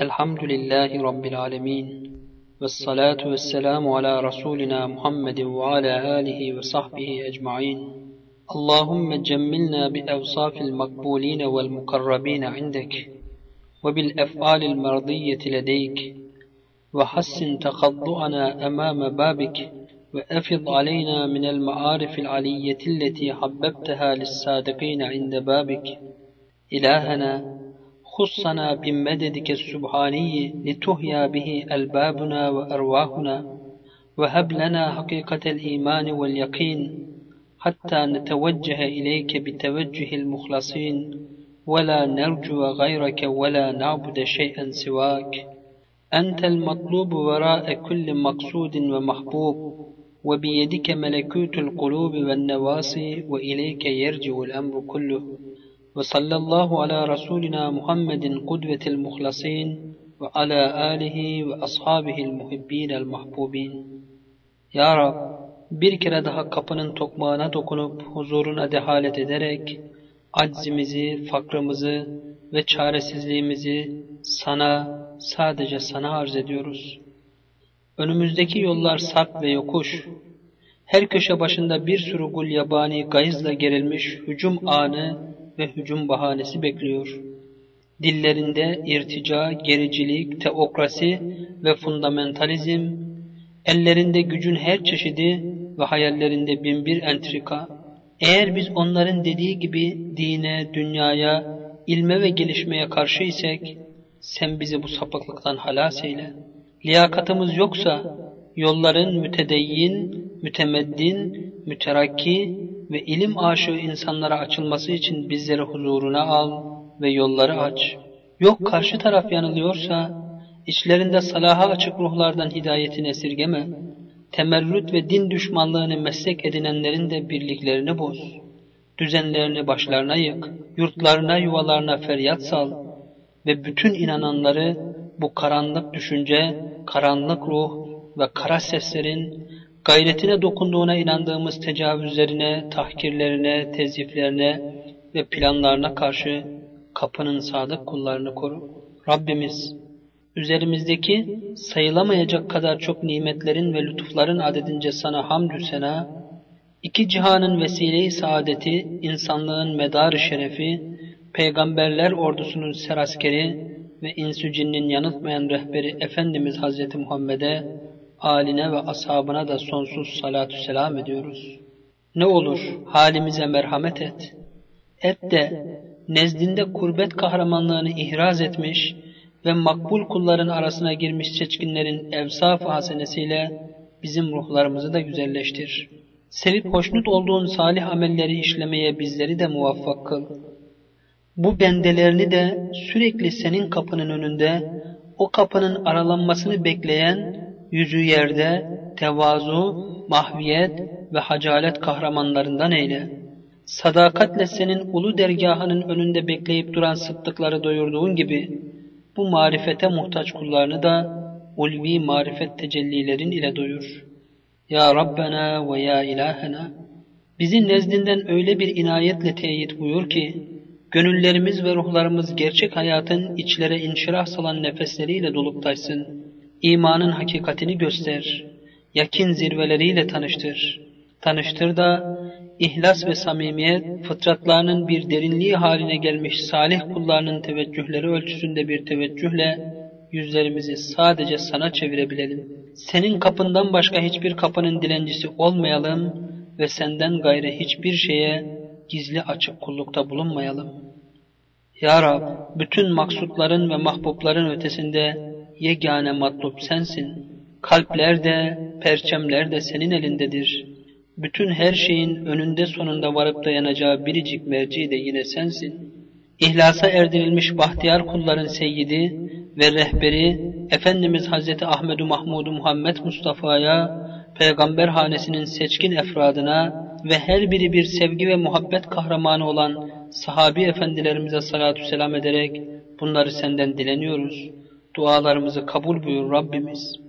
الحمد لله رب العالمين والصلاة والسلام على رسولنا محمد وعلى آله وصحبه أجمعين. اللهم جملنا بأوصاف المقبولين والمقربين عندك وبالأفعال المرضية لديك وحسن تخضعنا أمام بابك وأفض علينا من المعارف العلية التي حببتها للصادقين عند بابك. إلهنا خصنا بمددك السبحاني لتهيا به ألبابنا وأرواحنا وهب لنا حقيقة الإيمان واليقين حتى نتوجه إليك بتوجه المخلصين ولا نرجو غيرك ولا نعبد شيئا سواك. أنت المطلوب وراء كل مقصود ومحبوب وبيدك ملكوت القلوب والنواصي وإليك يرجع الأمر كله. وصلى الله على رسولنا محمد قدوة المخلصين وعلى آله وأصحابه المحبين المحبوبين Ya Rab, bir kere daha kapının tokmağına dokunup huzuruna dehalet ederek aczimizi, fakrımızı ve çaresizliğimizi sana, sadece sana arz ediyoruz. Önümüzdeki yollar sarp ve yokuş. Her köşe başında bir sürü gul yabani gayızla gerilmiş hücum anı ve hücum bahanesi bekliyor. Dillerinde irtica, gericilik, teokrasi ve fundamentalizm, ellerinde gücün her çeşidi ve hayallerinde binbir entrika. Eğer biz onların dediği gibi dine, dünyaya, ilme ve gelişmeye karşı isek, sen bizi bu sapıklıktan halas eyle. Liyakatımız yoksa, yolların mütedeyyin, mütemeddin, müterakki ve ilim aşığı insanlara açılması için bizleri huzuruna al ve yolları aç. Yok karşı taraf yanılıyorsa, içlerinde salaha açık ruhlardan hidayetini esirgeme, temerrüt ve din düşmanlığını meslek edinenlerin de birliklerini boz. Düzenlerini başlarına yık, yurtlarına yuvalarına feryat sal ve bütün inananları bu karanlık düşünce, karanlık ruh ve kara seslerin gayretine dokunduğuna inandığımız tecavüzlerine, tahkirlerine, tezyiflerine ve planlarına karşı kapının sadık kullarını koru. Rabbimiz, üzerimizdeki sayılamayacak kadar çok nimetlerin ve lütufların adedince sana hamdü sena, iki cihanın vesile-i saadeti, insanlığın medarı şerefi, peygamberler ordusunun seraskeri ve insü cinnin yanıltmayan rehberi Efendimiz Hazreti Muhammed'e, aline ve ashabına da sonsuz salatü selam ediyoruz. Ne olur halimize merhamet et. Et de nezdinde kurbet kahramanlığını ihraz etmiş ve makbul kulların arasına girmiş seçkinlerin evsaf hasenesiyle bizim ruhlarımızı da güzelleştir. Sevip hoşnut olduğun salih amelleri işlemeye bizleri de muvaffak kıl. Bu bendelerini de sürekli senin kapının önünde, o kapının aralanmasını bekleyen, yüzü yerde, tevazu, mahviyet ve hacalet kahramanlarından eyle. Sadakatle senin ulu dergahının önünde bekleyip duran sıddıkları doyurduğun gibi, bu marifete muhtaç kullarını da ulvi marifet tecellilerin ile doyur. Ya Rabbena ve ya ilahena, bizi nezdinden öyle bir inayetle teyit buyur ki, gönüllerimiz ve ruhlarımız gerçek hayatın içlere inşirah salan nefesleriyle dolup taşsın. İmanın hakikatini göster, yakin zirveleriyle tanıştır. Tanıştır da ihlas ve samimiyet fıtratlarının bir derinliği haline gelmiş salih kullarının teveccühleri ölçüsünde bir teveccühle yüzlerimizi sadece sana çevirebilelim. Senin kapından başka hiçbir kapının dilencisi olmayalım ve senden gayrı hiçbir şeye gizli açık kullukta bulunmayalım. Ya Rab, bütün maksutların ve mahbubların ötesinde yegane matlub sensin. Kalpler de, perçemler de senin elindedir. Bütün her şeyin önünde sonunda varıp dayanacağı biricik merci de yine sensin. İhlasa erdirilmiş bahtiyar kulların seyyidi ve rehberi Efendimiz Hazreti Ahmedu Mahmudu Muhammed Mustafa'ya, Peygamber hanesinin seçkin efradına ve her biri bir sevgi ve muhabbet kahramanı olan sahabi efendilerimize salatü selam ederek bunları senden dileniyoruz. Dualarımızı kabul buyur Rabbimiz.